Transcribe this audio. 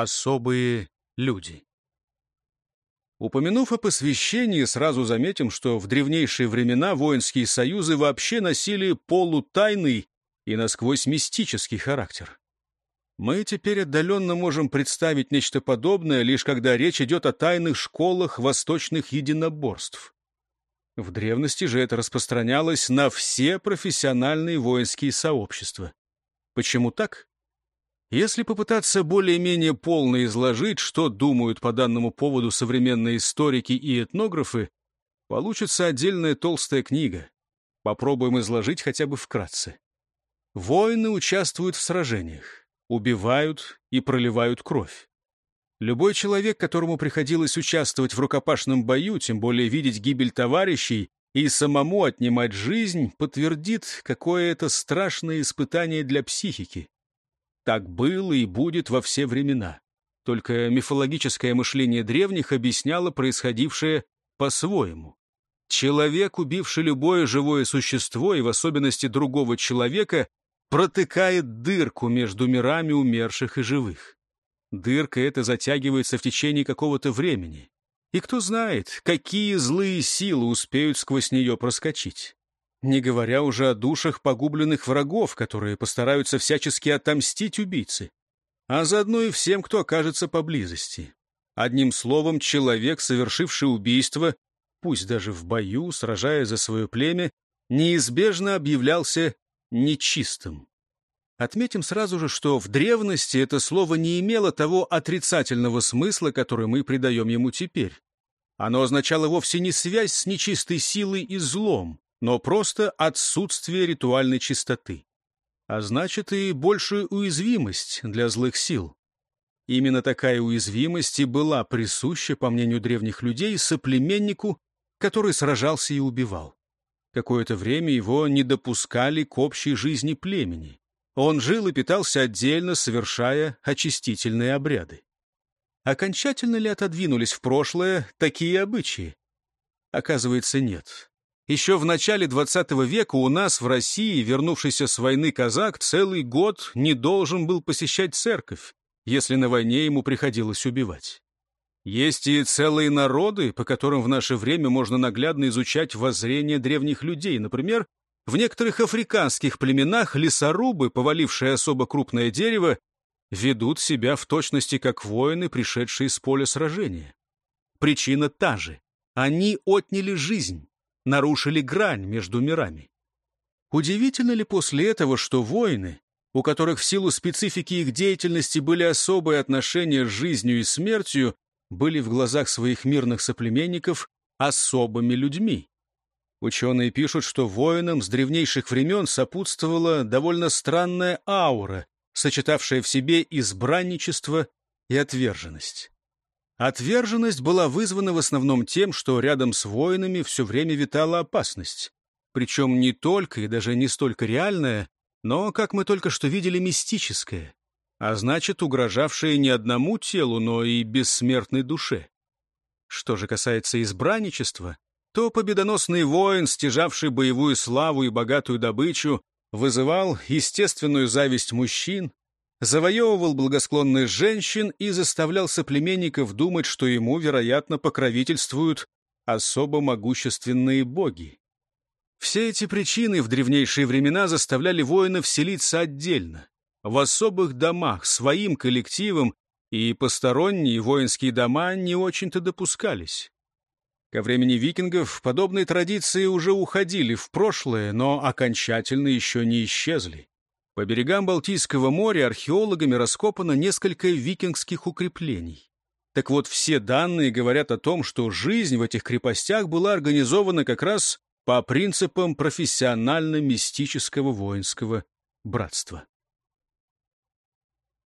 особые люди. Упомянув о посвящении, сразу заметим, что в древнейшие времена воинские союзы вообще носили полутайный и насквозь мистический характер. Мы теперь отдаленно можем представить нечто подобное, лишь когда речь идет о тайных школах восточных единоборств. В древности же это распространялось на все профессиональные воинские сообщества. Почему так? Если попытаться более-менее полно изложить, что думают по данному поводу современные историки и этнографы, получится отдельная толстая книга. Попробуем изложить хотя бы вкратце. Воины участвуют в сражениях, убивают и проливают кровь. Любой человек, которому приходилось участвовать в рукопашном бою, тем более видеть гибель товарищей и самому отнимать жизнь, подтвердит, какое это страшное испытание для психики. Так было и будет во все времена. Только мифологическое мышление древних объясняло происходившее по-своему. Человек, убивший любое живое существо, и в особенности другого человека, протыкает дырку между мирами умерших и живых. Дырка эта затягивается в течение какого-то времени. И кто знает, какие злые силы успеют сквозь нее проскочить не говоря уже о душах погубленных врагов, которые постараются всячески отомстить убийце, а заодно и всем, кто окажется поблизости. Одним словом, человек, совершивший убийство, пусть даже в бою, сражая за свое племя, неизбежно объявлялся нечистым. Отметим сразу же, что в древности это слово не имело того отрицательного смысла, который мы придаем ему теперь. Оно означало вовсе не связь с нечистой силой и злом, но просто отсутствие ритуальной чистоты. А значит и большую уязвимость для злых сил. Именно такая уязвимость и была присуща, по мнению древних людей, соплеменнику, который сражался и убивал. Какое-то время его не допускали к общей жизни племени. Он жил и питался отдельно, совершая очистительные обряды. Окончательно ли отодвинулись в прошлое такие обычаи? Оказывается, нет. Еще в начале XX века у нас в России вернувшийся с войны казак целый год не должен был посещать церковь, если на войне ему приходилось убивать. Есть и целые народы, по которым в наше время можно наглядно изучать воззрение древних людей. Например, в некоторых африканских племенах лесорубы, повалившие особо крупное дерево, ведут себя в точности как воины, пришедшие с поля сражения. Причина та же. Они отняли жизнь нарушили грань между мирами. Удивительно ли после этого, что воины, у которых в силу специфики их деятельности были особые отношения с жизнью и смертью, были в глазах своих мирных соплеменников особыми людьми? Ученые пишут, что воинам с древнейших времен сопутствовала довольно странная аура, сочетавшая в себе избранничество и отверженность. Отверженность была вызвана в основном тем, что рядом с воинами все время витала опасность. Причем не только и даже не столько реальная, но, как мы только что видели, мистическая, а значит, угрожавшая не одному телу, но и бессмертной душе. Что же касается избранничества, то победоносный воин, стяжавший боевую славу и богатую добычу, вызывал естественную зависть мужчин, завоевывал благосклонных женщин и заставлял соплеменников думать, что ему, вероятно, покровительствуют особо могущественные боги. Все эти причины в древнейшие времена заставляли воинов селиться отдельно, в особых домах, своим коллективом, и посторонние воинские дома не очень-то допускались. Ко времени викингов подобные традиции уже уходили в прошлое, но окончательно еще не исчезли. По берегам Балтийского моря археологами раскопано несколько викингских укреплений. Так вот, все данные говорят о том, что жизнь в этих крепостях была организована как раз по принципам профессионально-мистического воинского братства.